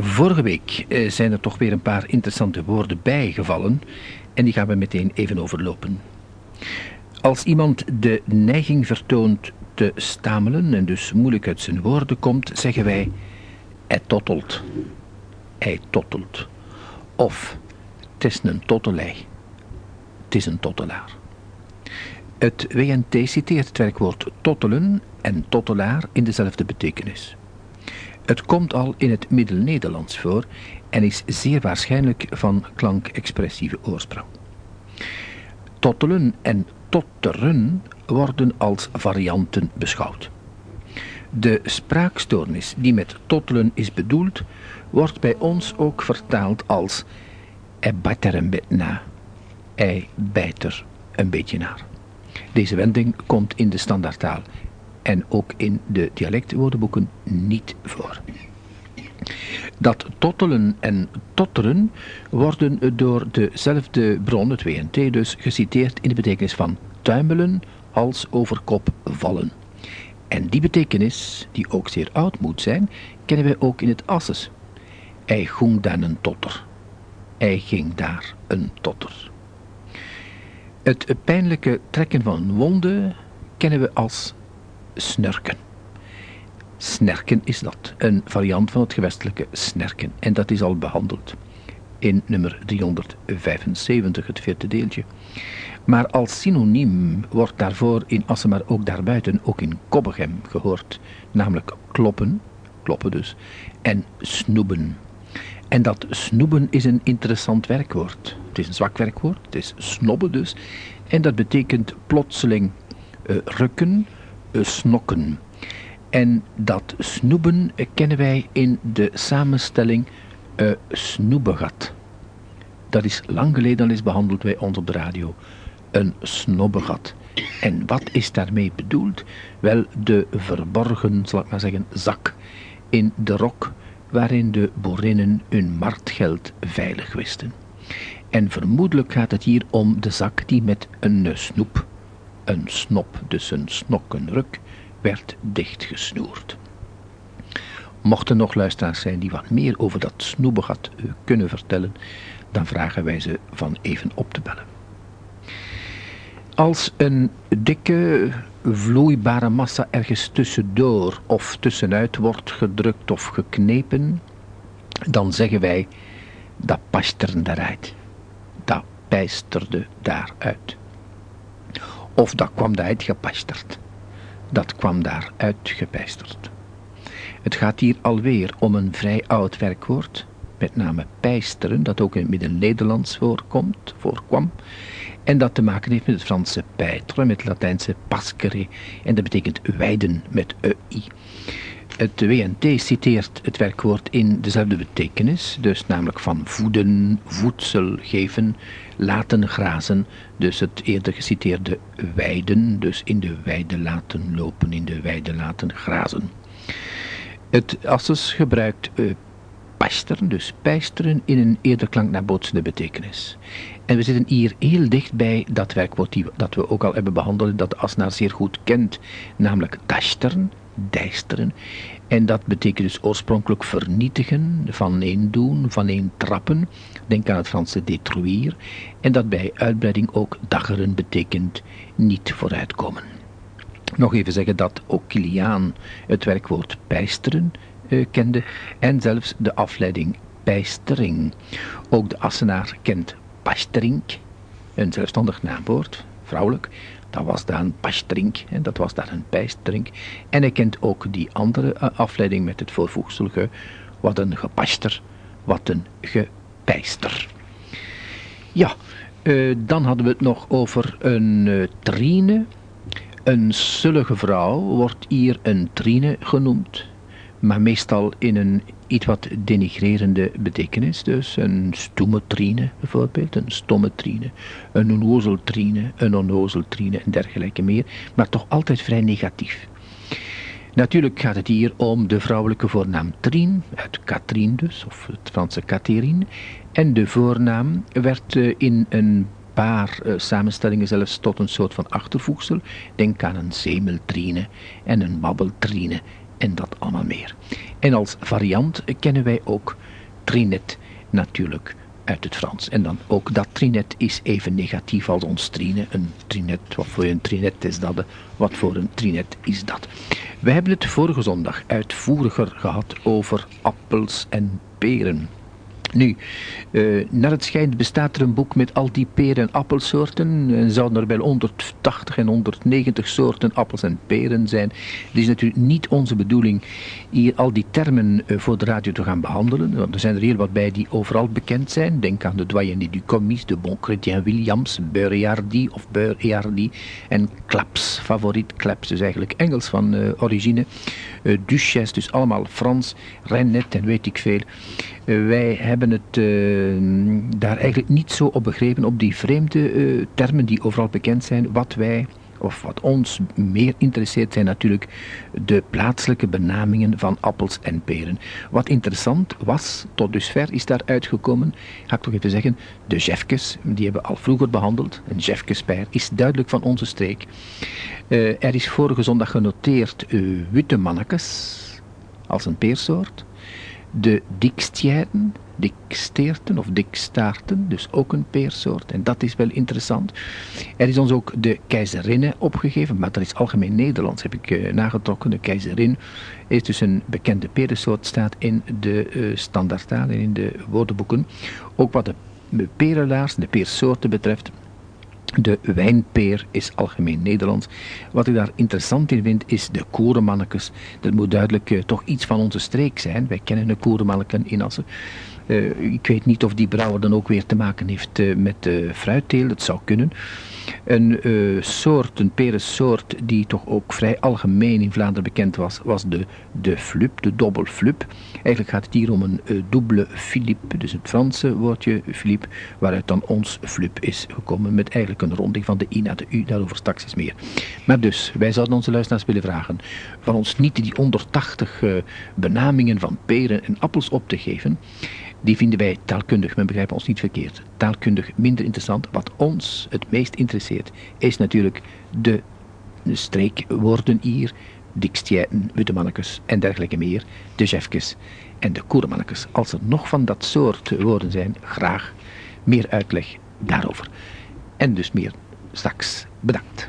Vorige week eh, zijn er toch weer een paar interessante woorden bijgevallen en die gaan we meteen even overlopen. Als iemand de neiging vertoont te stamelen en dus moeilijk uit zijn woorden komt, zeggen wij hij tottelt. Hij tottelt. Of het is een tottelij. Het is een tottelaar. Het WNT citeert het werkwoord tottelen en tottelaar in dezelfde betekenis. Het komt al in het Middel-Nederlands voor en is zeer waarschijnlijk van klankexpressieve oorsprong. Tottelen en totteren worden als varianten beschouwd. De spraakstoornis die met tottelen is bedoeld, wordt bij ons ook vertaald als er een beetje. Hij bijt er een beetje naar. Deze wending komt in de standaardtaal en ook in de dialectwoordenboeken niet voor. Dat tottelen en totteren worden door dezelfde bron, het WNT dus, geciteerd in de betekenis van tuimelen, hals over kop vallen. En die betekenis, die ook zeer oud moet zijn, kennen wij ook in het Asses. Hij ging dan een totter. Hij ging daar een totter. Het pijnlijke trekken van wonden kennen we als snurken. Snerken is dat, een variant van het gewestelijke snerken. En dat is al behandeld in nummer 375, het vierde deeltje. Maar als synoniem wordt daarvoor in Assen, maar ook daarbuiten, ook in Kobbegem gehoord. Namelijk kloppen, kloppen dus, en snoeben. En dat snoeben is een interessant werkwoord. Het is een zwak werkwoord, het is snobben dus. En dat betekent plotseling uh, rukken, snokken. En dat snoeben kennen wij in de samenstelling uh, snoebegat. Dat is lang geleden al eens behandeld bij ons op de radio. Een snobbegat. En wat is daarmee bedoeld? Wel, de verborgen, zal ik maar zeggen, zak in de rok waarin de boerinnen hun marktgeld veilig wisten. En vermoedelijk gaat het hier om de zak die met een snoep, een snop, dus een snokkenruk, werd dichtgesnoerd. Mochten nog luisteraars zijn die wat meer over dat snoebegat kunnen vertellen, dan vragen wij ze van even op te bellen. Als een dikke, vloeibare massa ergens tussendoor of tussenuit wordt gedrukt of geknepen, dan zeggen wij dat pasterde daaruit. Dat pijsterde daaruit. Of dat kwam daaruit gepasterd. Dat kwam daaruit gepijsterd. Het gaat hier alweer om een vrij oud werkwoord, met name pijsteren, dat ook in het Midden-Nederlands voorkomt, voorkwam, en dat te maken heeft met het Franse pijtre, met het Latijnse pascere, en dat betekent weiden met ei. Het WNT citeert het werkwoord in dezelfde betekenis, dus namelijk van voeden, voedsel geven, laten grazen, dus het eerder geciteerde weiden, dus in de weide laten lopen, in de weide laten grazen. Het Asses gebruikt uh, dus pijsteren, in een eerder klanknabootsende betekenis. En we zitten hier heel dicht bij dat werkwoord die, dat we ook al hebben behandeld, dat de Asnaar zeer goed kent, namelijk tasteren, dijsteren. En dat betekent dus oorspronkelijk vernietigen, van een doen, van een trappen. Denk aan het Franse détruire. En dat bij uitbreiding ook daggeren betekent niet vooruitkomen. Nog even zeggen dat ook Kiliaan het werkwoord pijsteren uh, kende en zelfs de afleiding pijstering. Ook de Assenaar kent pastrink, een zelfstandig naamwoord, vrouwelijk. Dat was dan pastrink, dat was dan een pijstrink. En hij kent ook die andere uh, afleiding met het voorvoegsel ge, wat een gepaster, wat een gepijster. Ja, uh, dan hadden we het nog over een uh, trine. Een sullige vrouw wordt hier een trine genoemd maar meestal in een iets wat denigrerende betekenis. Dus een stoemetrine bijvoorbeeld, een stommetrine, een onnozeltrine, een onnozeltrine en dergelijke meer, maar toch altijd vrij negatief. Natuurlijk gaat het hier om de vrouwelijke voornaam Trien, uit Katrien dus, of het Franse Catherine. En de voornaam werd eh, in een paar uh, samenstellingen zelfs tot een soort van achtervoegsel. Denk aan een zemeltrine en een babbeltrine en dat allemaal meer. En als variant kennen wij ook trinet natuurlijk uit het Frans. En dan ook dat trinet is even negatief als ons trine. Een trinet, wat voor een trinet is dat? Wat voor een trinet is dat? We hebben het vorige zondag uitvoeriger gehad over appels en peren. Nu, uh, naar het schijnt bestaat er een boek met al die peren- en appelsoorten. En zouden er wel 180 en 190 soorten appels en peren zijn. Het is natuurlijk niet onze bedoeling hier al die termen uh, voor de radio te gaan behandelen. Want er zijn er heel wat bij die overal bekend zijn. Denk aan de Doyenne du Commis, de Bon Chrétien Williams, Beurriardi of Beurriardi. En Claps, favoriet Claps, dus eigenlijk Engels van uh, origine. Duchesse, dus allemaal Frans. Rennet en weet ik veel. wij hebben het daar eigenlijk niet zo op begrepen, op die vreemde termen die overal bekend zijn. Wat wij of wat ons meer interesseert zijn natuurlijk de plaatselijke benamingen van appels en peren. Wat interessant was, tot dusver is daar uitgekomen, ga ik toch even zeggen, de Jefkes, die hebben we al vroeger behandeld. Een Jefkespeer is duidelijk van onze streek. Uh, er is vorige zondag genoteerd uh, witte mannekes, als een peersoort. De dikstjijden, diksteerten of dikstaarten, dus ook een peersoort. En dat is wel interessant. Er is ons ook de keizerinne opgegeven, maar dat is algemeen Nederlands, heb ik uh, nagetrokken. De keizerin is dus een bekende perensoort, staat in de uh, standaardtaal en in de woordenboeken. Ook wat de perelaars, de peersoorten betreft, de wijnpeer is algemeen Nederlands. Wat ik daar interessant in vind, is de korenmannekes. Dat moet duidelijk uh, toch iets van onze streek zijn. Wij kennen de korenmanneken in Assen. Uh, ik weet niet of die brouwer dan ook weer te maken heeft uh, met fruitteel. Dat zou kunnen. Een soort, een perensoort die toch ook vrij algemeen in Vlaanderen bekend was, was de, de flup, de dobbelflup. Eigenlijk gaat het hier om een dubbele Philippe, dus het Franse woordje Philippe, waaruit dan ons flup is gekomen met eigenlijk een ronding van de I naar de U, daarover straks eens meer. Maar dus, wij zouden onze luisteraars willen vragen van ons niet die 180 benamingen van peren en appels op te geven, die vinden wij taalkundig, men begrijpt ons niet verkeerd, taalkundig minder interessant. Wat ons het meest interesseert, is natuurlijk de, de streekwoorden hier, dikstijten, witte mannekes en dergelijke meer, de jefkes en de koermannekes. Als er nog van dat soort woorden zijn, graag meer uitleg daarover. En dus meer straks. Bedankt.